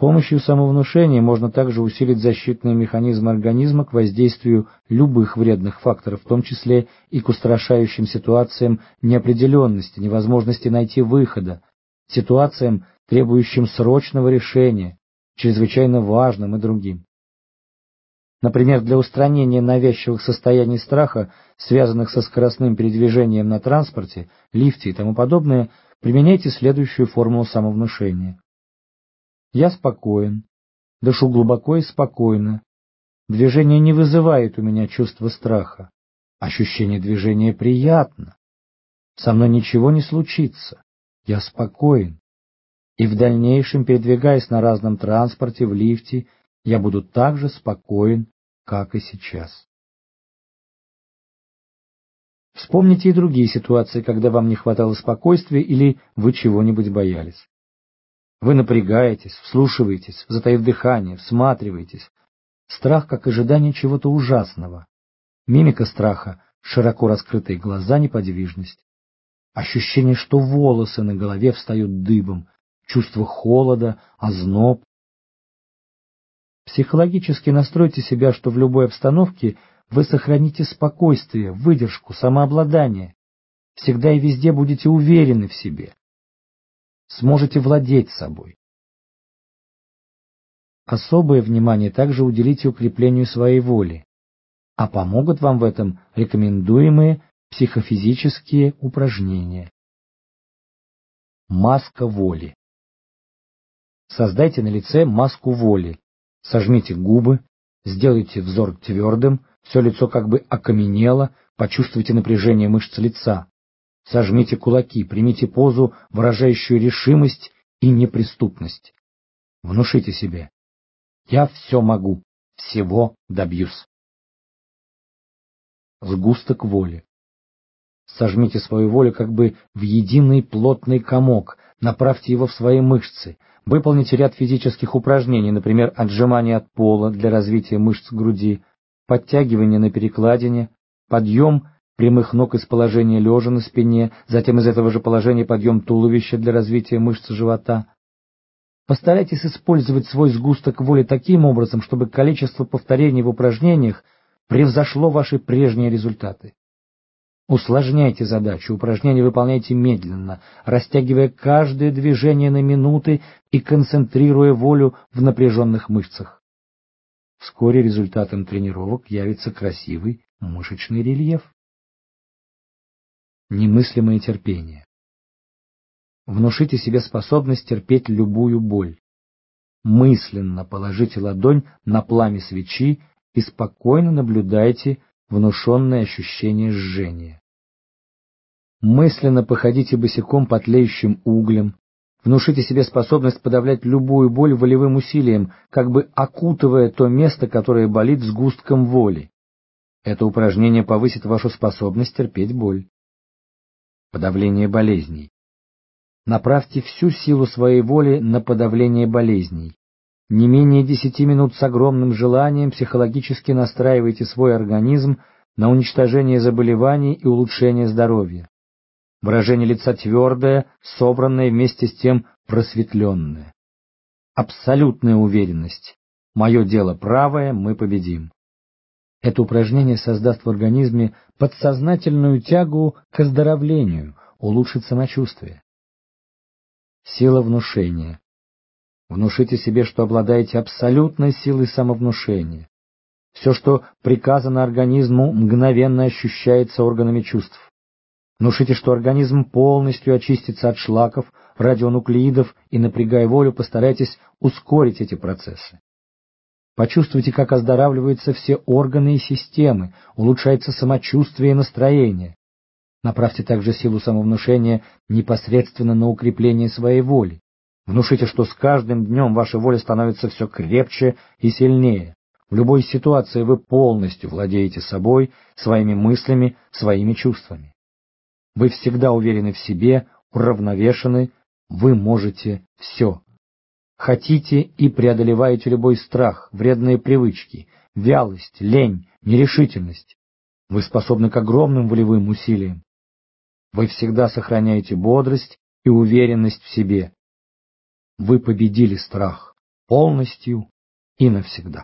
помощью самовнушения можно также усилить защитные механизмы организма к воздействию любых вредных факторов, в том числе и к устрашающим ситуациям неопределенности, невозможности найти выхода, ситуациям, требующим срочного решения, чрезвычайно важным и другим. Например, для устранения навязчивых состояний страха, связанных со скоростным передвижением на транспорте, лифте и тому подобное, применяйте следующую формулу самовнушения. Я спокоен, дышу глубоко и спокойно. Движение не вызывает у меня чувства страха. Ощущение движения приятно. Со мной ничего не случится. Я спокоен. И в дальнейшем, передвигаясь на разном транспорте, в лифте, я буду так же спокоен, как и сейчас. Вспомните и другие ситуации, когда вам не хватало спокойствия или вы чего-нибудь боялись. Вы напрягаетесь, вслушиваетесь, затаив дыхание, всматриваетесь. Страх как ожидание чего-то ужасного. Мимика страха, широко раскрытые глаза, неподвижность. Ощущение, что волосы на голове встают дыбом, чувство холода, озноб, Психологически настройте себя, что в любой обстановке вы сохраните спокойствие, выдержку, самообладание. Всегда и везде будете уверены в себе. Сможете владеть собой. Особое внимание также уделите укреплению своей воли, а помогут вам в этом рекомендуемые психофизические упражнения. Маска воли. Создайте на лице маску воли, Сожмите губы, сделайте взор твердым, все лицо как бы окаменело, почувствуйте напряжение мышц лица. Сожмите кулаки, примите позу, выражающую решимость и неприступность. Внушите себе. Я все могу, всего добьюсь. Сгусток воли. Сожмите свою волю как бы в единый плотный комок, направьте его в свои мышцы, Выполните ряд физических упражнений, например, отжимания от пола для развития мышц груди, подтягивание на перекладине, подъем прямых ног из положения лежа на спине, затем из этого же положения подъем туловища для развития мышц живота. Постарайтесь использовать свой сгусток воли таким образом, чтобы количество повторений в упражнениях превзошло ваши прежние результаты. Усложняйте задачу, упражнения выполняйте медленно, растягивая каждое движение на минуты и концентрируя волю в напряженных мышцах. Вскоре результатом тренировок явится красивый мышечный рельеф. Немыслимое терпение. Внушите себе способность терпеть любую боль. Мысленно положите ладонь на пламя свечи и спокойно наблюдайте внушенное ощущение жжения. Мысленно походите босиком по тлеющим углям, внушите себе способность подавлять любую боль волевым усилием, как бы окутывая то место, которое болит сгустком воли. Это упражнение повысит вашу способность терпеть боль. Подавление болезней. Направьте всю силу своей воли на подавление болезней. Не менее десяти минут с огромным желанием психологически настраивайте свой организм на уничтожение заболеваний и улучшение здоровья. Выражение лица твердое, собранное, вместе с тем просветленное. Абсолютная уверенность. Мое дело правое, мы победим. Это упражнение создаст в организме подсознательную тягу к оздоровлению, улучшит самочувствие. Сила внушения. Внушите себе, что обладаете абсолютной силой самовнушения. Все, что приказано организму, мгновенно ощущается органами чувств. Внушите, что организм полностью очистится от шлаков, радионуклеидов и, напрягая волю, постарайтесь ускорить эти процессы. Почувствуйте, как оздоравливаются все органы и системы, улучшается самочувствие и настроение. Направьте также силу самовнушения непосредственно на укрепление своей воли. Внушите, что с каждым днем ваша воля становится все крепче и сильнее. В любой ситуации вы полностью владеете собой, своими мыслями, своими чувствами. Вы всегда уверены в себе, уравновешены, вы можете все. Хотите и преодолеваете любой страх, вредные привычки, вялость, лень, нерешительность. Вы способны к огромным волевым усилиям. Вы всегда сохраняете бодрость и уверенность в себе. Вы победили страх, полностью и навсегда.